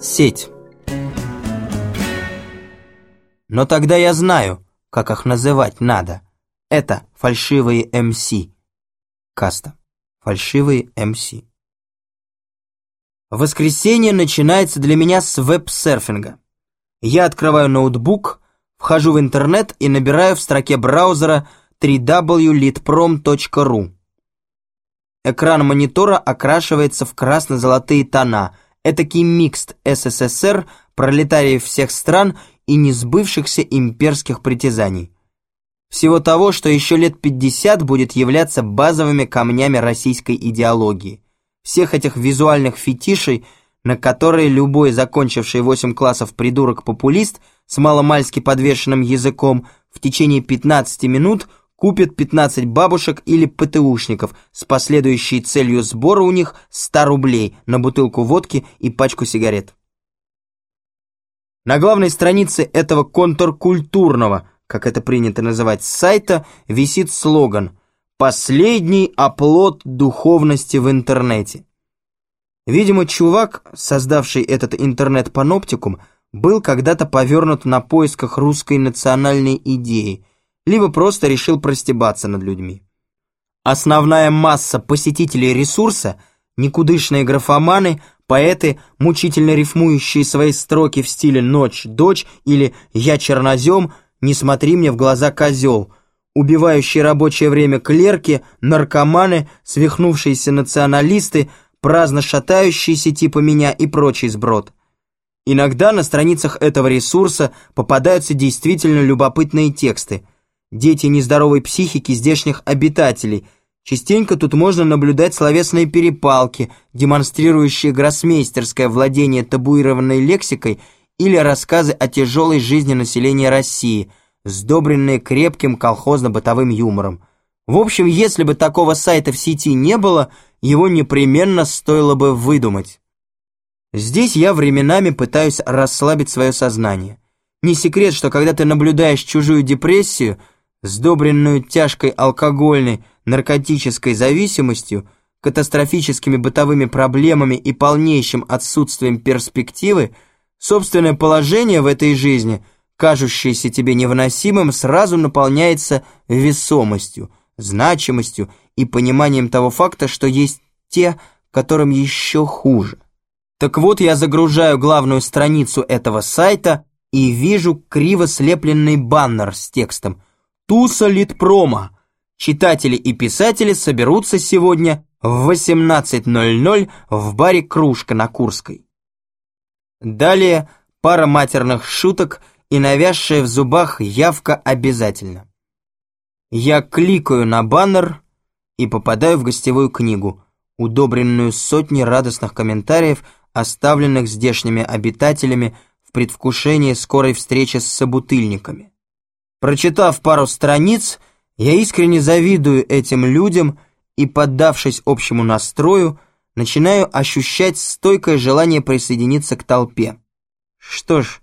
Сеть. Но тогда я знаю, как их называть надо. Это фальшивые МС. Каста. Фальшивые МС. Воскресенье начинается для меня с веб-серфинга. Я открываю ноутбук, вхожу в интернет и набираю в строке браузера www.litprom.ru. Экран монитора окрашивается в красно-золотые тона. Этакий микст СССР, пролетариев всех стран и несбывшихся имперских притязаний. Всего того, что еще лет 50 будет являться базовыми камнями российской идеологии. Всех этих визуальных фетишей, на которые любой закончивший 8 классов придурок-популист с маломальски подвешенным языком в течение 15 минут – купит 15 бабушек или ПТУшников с последующей целью сбора у них 100 рублей на бутылку водки и пачку сигарет. На главной странице этого контркультурного, как это принято называть, сайта висит слоган «Последний оплот духовности в интернете». Видимо, чувак, создавший этот интернет-паноптикум, был когда-то повернут на поисках русской национальной идеи – либо просто решил простебаться над людьми. Основная масса посетителей ресурса – никудышные графоманы, поэты, мучительно рифмующие свои строки в стиле «Ночь, дочь» или «Я чернозем», «Не смотри мне в глаза, козел», убивающие рабочее время клерки, наркоманы, свихнувшиеся националисты, праздно шатающиеся типа меня и прочий сброд. Иногда на страницах этого ресурса попадаются действительно любопытные тексты – дети нездоровой психики здешних обитателей. Частенько тут можно наблюдать словесные перепалки, демонстрирующие гроссмейстерское владение табуированной лексикой или рассказы о тяжелой жизни населения России, сдобренные крепким колхозно-бытовым юмором. В общем, если бы такого сайта в сети не было, его непременно стоило бы выдумать. Здесь я временами пытаюсь расслабить свое сознание. Не секрет, что когда ты наблюдаешь чужую депрессию – сдобренную тяжкой алкогольной, наркотической зависимостью, катастрофическими бытовыми проблемами и полнейшим отсутствием перспективы, собственное положение в этой жизни, кажущееся тебе невыносимым, сразу наполняется весомостью, значимостью и пониманием того факта, что есть те, которым еще хуже. Так вот, я загружаю главную страницу этого сайта и вижу криво слепленный баннер с текстом – Туса Литпрома. Читатели и писатели соберутся сегодня в 18.00 в баре «Кружка» на Курской. Далее пара матерных шуток и навязшая в зубах явка обязательно. Я кликаю на баннер и попадаю в гостевую книгу, удобренную сотней радостных комментариев, оставленных здешними обитателями в предвкушении скорой встречи с собутыльниками. Прочитав пару страниц, я искренне завидую этим людям и, поддавшись общему настрою, начинаю ощущать стойкое желание присоединиться к толпе. Что ж,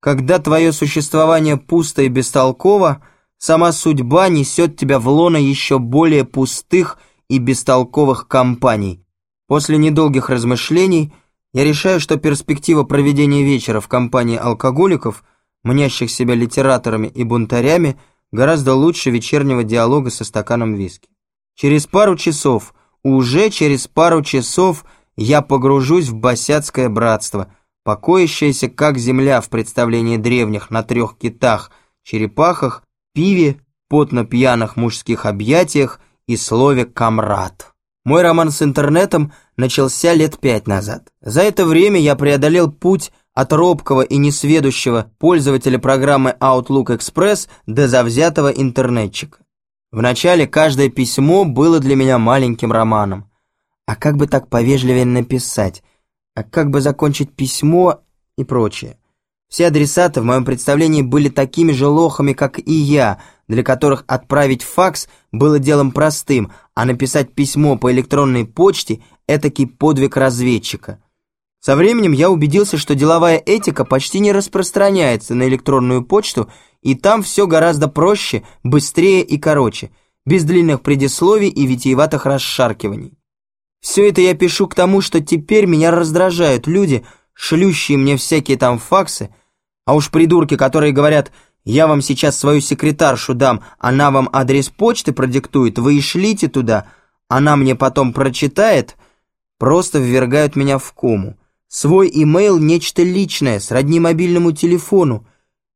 когда твое существование пусто и бестолково, сама судьба несет тебя в лоно еще более пустых и бестолковых компаний. После недолгих размышлений я решаю, что перспектива проведения вечера в компании алкоголиков – мнящих себя литераторами и бунтарями, гораздо лучше вечернего диалога со стаканом виски. Через пару часов, уже через пару часов я погружусь в босяцкое братство, покоящееся как земля в представлении древних на трех китах, черепахах, пиве, потно-пьяных мужских объятиях и слове «камрад». Мой роман с интернетом начался лет пять назад. За это время я преодолел путь от робкого и несведущего пользователя программы Outlook Express до завзятого интернетчика. Вначале каждое письмо было для меня маленьким романом. А как бы так повежливее написать? А как бы закончить письмо и прочее? Все адресаты в моем представлении были такими же лохами, как и я, для которых отправить факс было делом простым, а написать письмо по электронной почте – этакий подвиг разведчика. Со временем я убедился, что деловая этика почти не распространяется на электронную почту, и там все гораздо проще, быстрее и короче, без длинных предисловий и витиеватых расшаркиваний. Все это я пишу к тому, что теперь меня раздражают люди, шлющие мне всякие там факсы, а уж придурки, которые говорят «я вам сейчас свою секретаршу дам, она вам адрес почты продиктует, вы и шлите туда, она мне потом прочитает», просто ввергают меня в кому. Свой имейл – нечто личное, сродни мобильному телефону,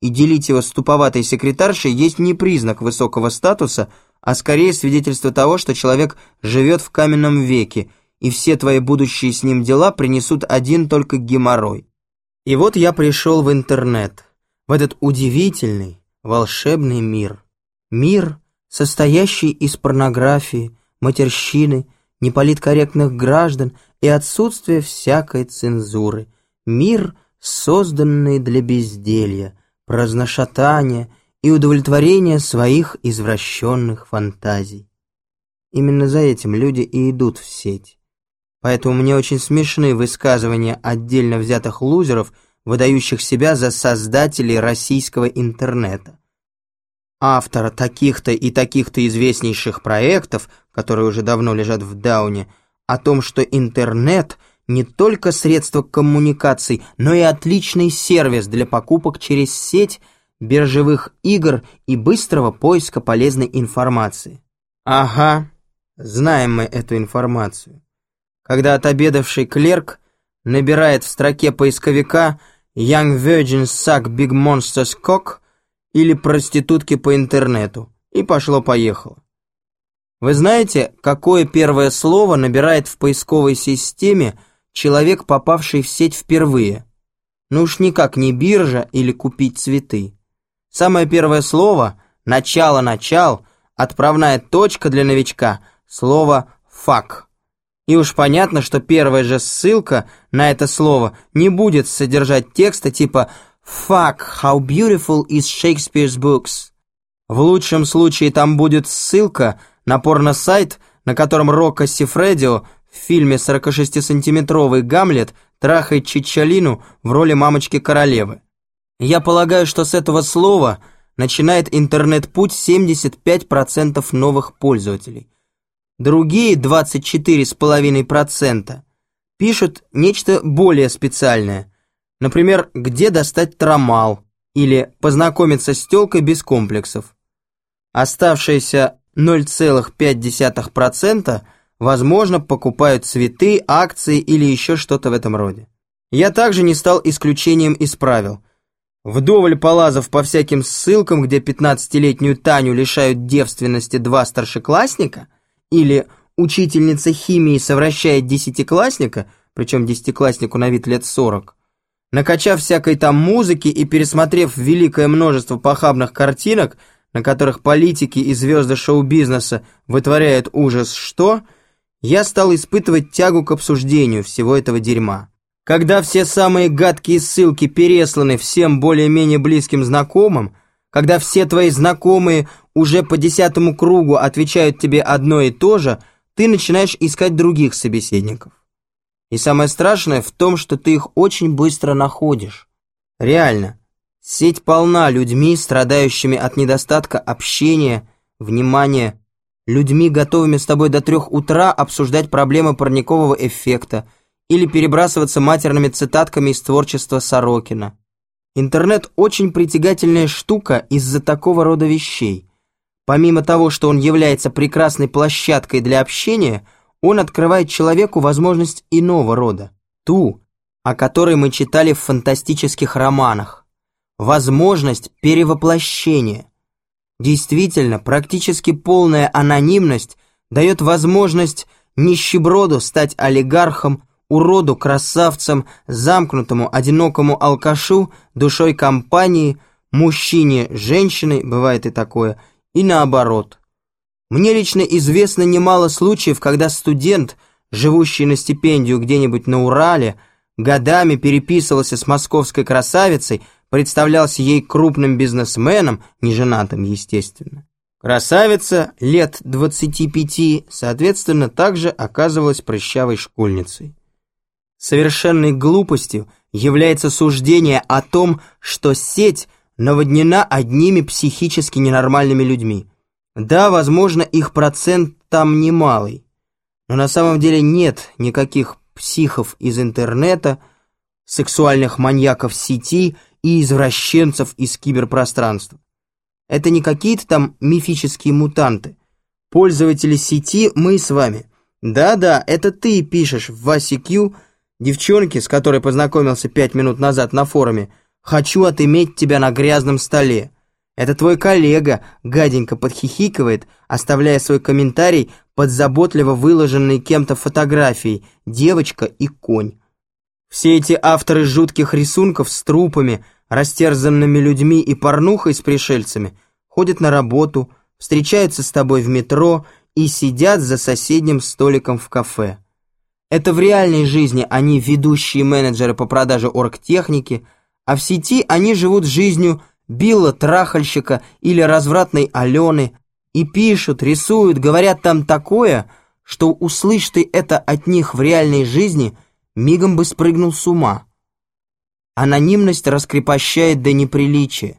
и делить его с туповатой секретаршей есть не признак высокого статуса, а скорее свидетельство того, что человек живет в каменном веке, и все твои будущие с ним дела принесут один только геморрой. И вот я пришел в интернет, в этот удивительный, волшебный мир. Мир, состоящий из порнографии, матерщины, неполиткорректных граждан и отсутствия всякой цензуры. Мир, созданный для безделья, праздношатания и удовлетворения своих извращенных фантазий. Именно за этим люди и идут в сеть. Поэтому мне очень смешны высказывания отдельно взятых лузеров, выдающих себя за создателей российского интернета автора таких-то и таких-то известнейших проектов, которые уже давно лежат в Дауне, о том, что интернет не только средство коммуникаций, но и отличный сервис для покупок через сеть, биржевых игр и быстрого поиска полезной информации. Ага, знаем мы эту информацию. Когда отобедавший клерк набирает в строке поисковика «Young Virgins Suck Big Monsters Cock», или проститутки по интернету. И пошло-поехало. Вы знаете, какое первое слово набирает в поисковой системе человек, попавший в сеть впервые? Ну уж никак не биржа или купить цветы. Самое первое слово, начало-начал, отправная точка для новичка, слово «фак». И уж понятно, что первая же ссылка на это слово не будет содержать текста типа «фак» Fuck, how beautiful is Shakespeare's books. В лучшем случае там будет ссылка на порно-сайт, на котором Рокко Сифредио в фильме 46-сантиметровый Гамлет трахает Чичалину в роли мамочки-королевы. Я полагаю, что с этого слова начинает интернет-путь 75% новых пользователей. Другие 24,5% пишут нечто более специальное – Например, где достать трамал или познакомиться с тёлкой без комплексов. Оставшиеся 0,5% возможно покупают цветы, акции или еще что-то в этом роде. Я также не стал исключением из правил. Вдоволь полазов по всяким ссылкам, где 15-летнюю Таню лишают девственности два старшеклассника, или учительница химии совращает десятиклассника, причем десятикласснику на вид лет 40, Накачав всякой там музыки и пересмотрев великое множество похабных картинок, на которых политики и звезды шоу-бизнеса вытворяют ужас что, я стал испытывать тягу к обсуждению всего этого дерьма. Когда все самые гадкие ссылки пересланы всем более-менее близким знакомым, когда все твои знакомые уже по десятому кругу отвечают тебе одно и то же, ты начинаешь искать других собеседников. И самое страшное в том, что ты их очень быстро находишь. Реально, сеть полна людьми, страдающими от недостатка общения, внимания, людьми, готовыми с тобой до трех утра обсуждать проблемы парникового эффекта или перебрасываться матерными цитатками из творчества Сорокина. Интернет очень притягательная штука из-за такого рода вещей. Помимо того, что он является прекрасной площадкой для общения – он открывает человеку возможность иного рода, ту, о которой мы читали в фантастических романах, возможность перевоплощения. Действительно, практически полная анонимность дает возможность нищеброду стать олигархом, уроду, красавцем, замкнутому, одинокому алкашу, душой компании, мужчине, женщиной, бывает и такое, и наоборот – мне лично известно немало случаев, когда студент, живущий на стипендию где-нибудь на Урале, годами переписывался с московской красавицей, представлялся ей крупным бизнесменом, неженатым, естественно. Красавица лет 25, соответственно, также оказывалась прыщавой школьницей. Совершенной глупостью является суждение о том, что сеть наводнена одними психически ненормальными людьми – да, возможно, их процент там немалый, но на самом деле нет никаких психов из интернета, сексуальных маньяков сети и извращенцев из киберпространства. Это не какие-то там мифические мутанты. Пользователи сети мы с вами. Да-да, это ты пишешь в ICQ, девчонке, с которой познакомился пять минут назад на форуме, «Хочу отыметь тебя на грязном столе». Это твой коллега гаденько подхихикивает, оставляя свой комментарий под заботливо выложенной кем-то фотографией «Девочка и конь». Все эти авторы жутких рисунков с трупами, растерзанными людьми и порнухой с пришельцами ходят на работу, встречаются с тобой в метро и сидят за соседним столиком в кафе. Это в реальной жизни они ведущие менеджеры по продаже оргтехники, а в сети они живут жизнью Билла Трахальщика или развратной Алены и пишут, рисуют, говорят там такое, что услышь ты это от них в реальной жизни – мигом бы спрыгнул с ума. Анонимность раскрепощает до неприличия.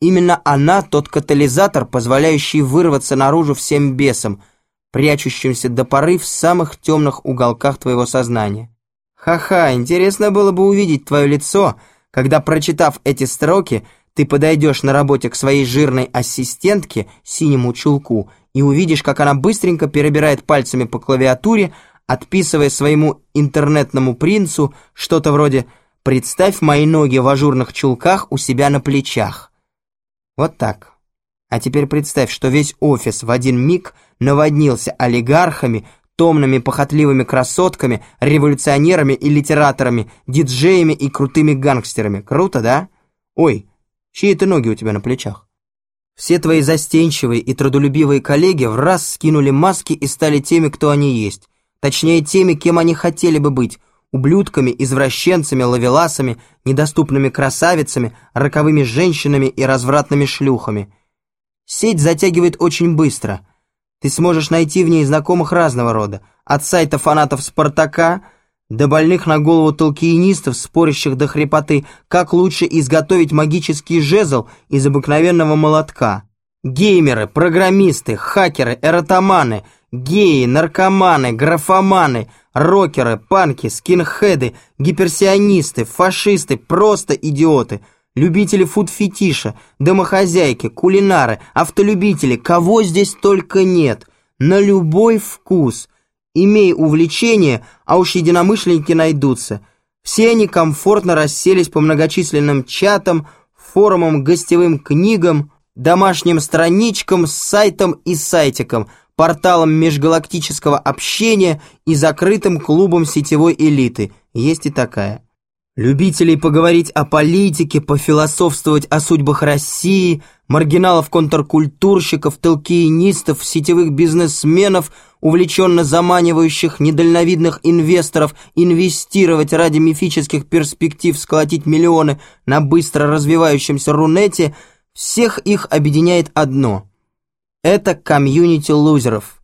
Именно она тот катализатор, позволяющий вырваться наружу всем бесам, прячущимся до поры в самых темных уголках твоего сознания. Ха-ха, интересно было бы увидеть твое лицо, когда, прочитав эти строки, ты подойдешь на работе к своей жирной ассистентке, синему чулку, и увидишь, как она быстренько перебирает пальцами по клавиатуре, отписывая своему интернетному принцу что-то вроде «Представь мои ноги в ажурных чулках у себя на плечах». Вот так. А теперь представь, что весь офис в один миг наводнился олигархами, томными похотливыми красотками, революционерами и литераторами, диджеями и крутыми гангстерами. Круто, да? Ой, чьи это ноги у тебя на плечах? Все твои застенчивые и трудолюбивые коллеги в раз скинули маски и стали теми, кто они есть. Точнее, теми, кем они хотели бы быть. Ублюдками, извращенцами, ловеласами, недоступными красавицами, роковыми женщинами и развратными шлюхами. Сеть затягивает очень быстро. Ты сможешь найти в ней знакомых разного рода. От сайта фанатов «Спартака» до больных на голову толкиенистов, спорящих до хрипоты, как лучше изготовить магический жезл из обыкновенного молотка. Геймеры, программисты, хакеры, эротоманы, геи, наркоманы, графоманы, рокеры, панки, скинхеды, гиперсионисты, фашисты, просто идиоты, любители фуд-фетиша, домохозяйки, кулинары, автолюбители, кого здесь только нет, на любой вкус. Имей увлечение, а уж единомышленники найдутся. Все они комфортно расселись по многочисленным чатам, форумам, гостевым книгам, домашним страничкам, сайтам и сайтикам, порталом межгалактического общения и закрытым клубом сетевой элиты. Есть и такая. Любителей поговорить о политике, пофилософствовать о судьбах России, маргиналов-контркультурщиков, толкиенистов, сетевых бизнесменов, увлеченно заманивающих недальновидных инвесторов инвестировать ради мифических перспектив сколотить миллионы на быстро развивающемся Рунете – всех их объединяет одно. Это комьюнити лузеров.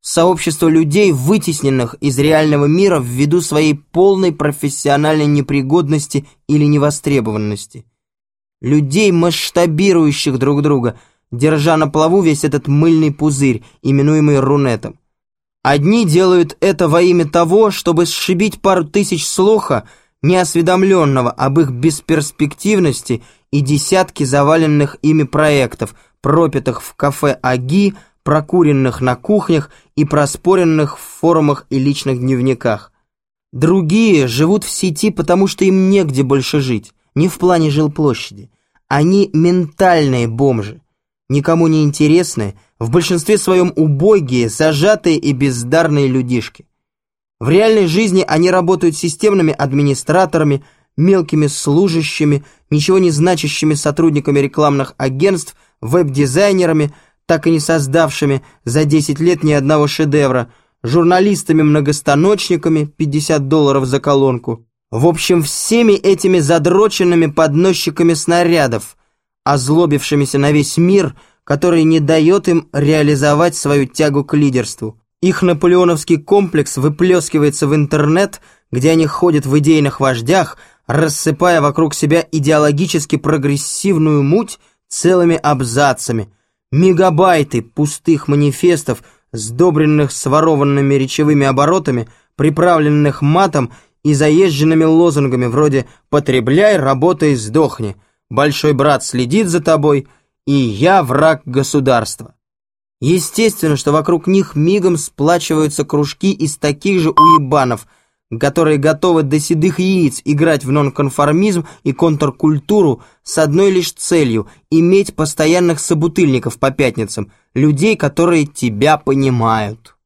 Сообщество людей, вытесненных из реального мира ввиду своей полной профессиональной непригодности или невостребованности. Людей, масштабирующих друг друга, держа на плаву весь этот мыльный пузырь, именуемый рунетом. Одни делают это во имя того, чтобы сшибить пару тысяч слуха, неосведомленного об их бесперспективности и десятки заваленных ими проектов, пропитых в кафе «Аги», прокуренных на кухнях и проспоренных в форумах и личных дневниках. Другие живут в сети, потому что им негде больше жить, не в плане жилплощади. Они ментальные бомжи, никому не интересные, в большинстве своем убогие, зажатые и бездарные людишки. В реальной жизни они работают системными администраторами, мелкими служащими, ничего не значащими сотрудниками рекламных агентств, веб-дизайнерами, так и не создавшими за 10 лет ни одного шедевра, журналистами-многостаночниками, 50 долларов за колонку. В общем, всеми этими задроченными подносчиками снарядов, озлобившимися на весь мир, который не дает им реализовать свою тягу к лидерству. Их наполеоновский комплекс выплескивается в интернет, где они ходят в идейных вождях, рассыпая вокруг себя идеологически прогрессивную муть целыми абзацами, мегабайты пустых манифестов, сдобренных сворованными речевыми оборотами, приправленных матом и заезженными лозунгами вроде «потребляй, работай, сдохни», «большой брат следит за тобой» и «я враг государства». Естественно, что вокруг них мигом сплачиваются кружки из таких же уебанов, которые готовы до седых яиц играть в нонконформизм и контркультуру с одной лишь целью – иметь постоянных собутыльников по пятницам, людей, которые тебя понимают.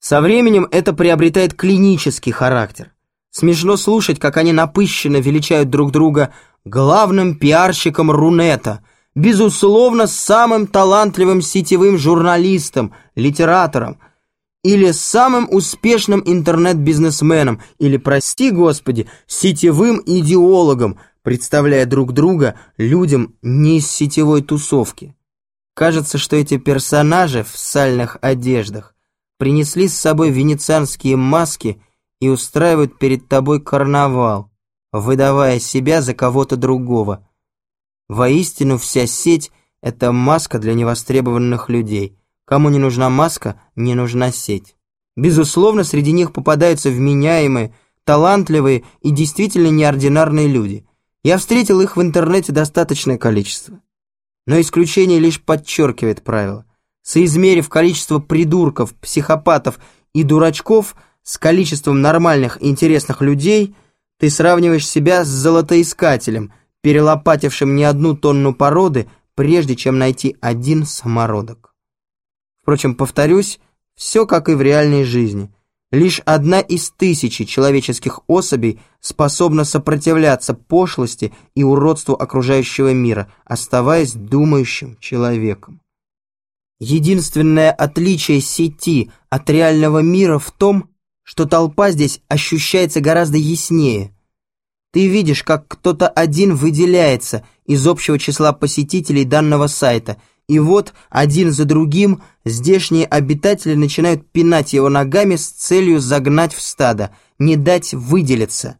Со временем это приобретает клинический характер. Смешно слушать, как они напыщенно величают друг друга главным пиарщиком Рунета – безусловно, самым талантливым сетевым журналистом, литератором, или самым успешным интернет-бизнесменом, или, прости господи, сетевым идеологом, представляя друг друга людям не из сетевой тусовки. Кажется, что эти персонажи в сальных одеждах принесли с собой венецианские маски и устраивают перед тобой карнавал, выдавая себя за кого-то другого – Воистину вся сеть – это маска для невостребованных людей. Кому не нужна маска, не нужна сеть. Безусловно, среди них попадаются вменяемые, талантливые и действительно неординарные люди. Я встретил их в интернете достаточное количество. Но исключение лишь подчеркивает правило. Соизмерив количество придурков, психопатов и дурачков с количеством нормальных и интересных людей, ты сравниваешь себя с золотоискателем – перелопатившим не одну тонну породы, прежде чем найти один самородок. Впрочем, повторюсь, все как и в реальной жизни. Лишь одна из тысячи человеческих особей способна сопротивляться пошлости и уродству окружающего мира, оставаясь думающим человеком. Единственное отличие сети от реального мира в том, что толпа здесь ощущается гораздо яснее – ты видишь, как кто-то один выделяется из общего числа посетителей данного сайта, и вот один за другим здешние обитатели начинают пинать его ногами с целью загнать в стадо, не дать выделиться.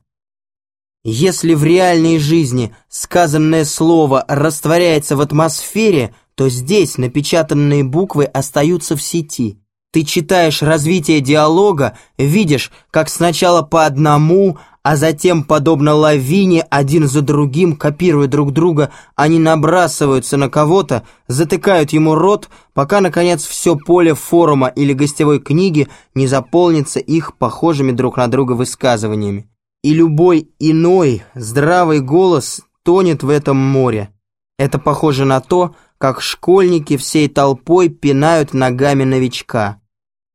Если в реальной жизни сказанное слово растворяется в атмосфере, то здесь напечатанные буквы остаются в сети. Ты читаешь развитие диалога, видишь, как сначала по одному, а затем, подобно лавине, один за другим, копируя друг друга, они набрасываются на кого-то, затыкают ему рот, пока, наконец, все поле форума или гостевой книги не заполнится их похожими друг на друга высказываниями. И любой иной, здравый голос тонет в этом море. Это похоже на то, как школьники всей толпой пинают ногами новичка.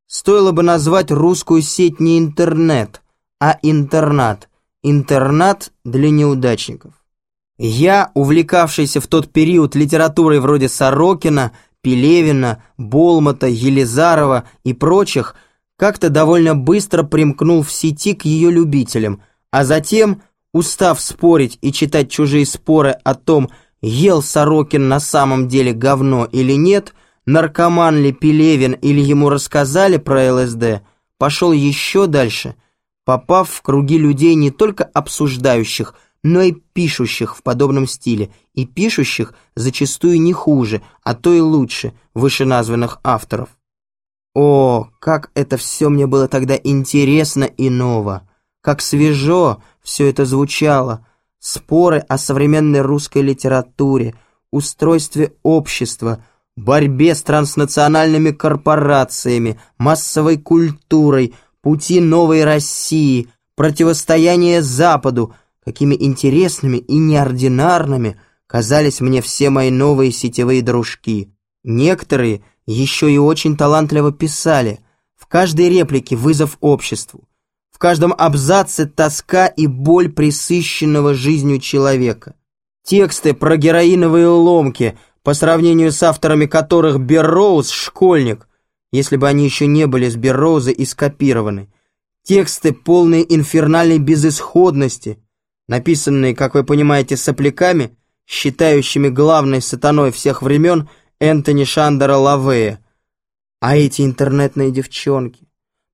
Стоило бы назвать русскую сеть не интернет, а интернат. Интернат для неудачников. Я, увлекавшийся в тот период литературой вроде Сорокина, Пелевина, Болмата, Елизарова и прочих, как-то довольно быстро примкнул в сети к ее любителям, а затем, устав спорить и читать чужие споры о том, ел Сорокин на самом деле говно или нет, наркоман ли Пелевин или ему рассказали про ЛСД, пошел еще дальше – попав в круги людей не только обсуждающих, но и пишущих в подобном стиле, и пишущих зачастую не хуже, а то и лучше вышеназванных авторов. О, как это все мне было тогда интересно и ново! Как свежо все это звучало! Споры о современной русской литературе, устройстве общества, борьбе с транснациональными корпорациями, массовой культурой – пути новой России, противостояние Западу, какими интересными и неординарными казались мне все мои новые сетевые дружки. Некоторые еще и очень талантливо писали, в каждой реплике вызов обществу, в каждом абзаце тоска и боль присыщенного жизнью человека. Тексты про героиновые ломки, по сравнению с авторами которых Берроуз – школьник, если бы они еще не были с Берроуза и скопированы. Тексты, полные инфернальной безысходности, написанные, как вы понимаете, сопляками, считающими главной сатаной всех времен Энтони Шандера Лавея. А эти интернетные девчонки,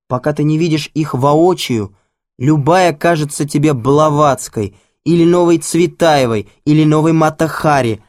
пока ты не видишь их воочию, любая кажется тебе Блаватской, или новой Цветаевой, или новой Матахари,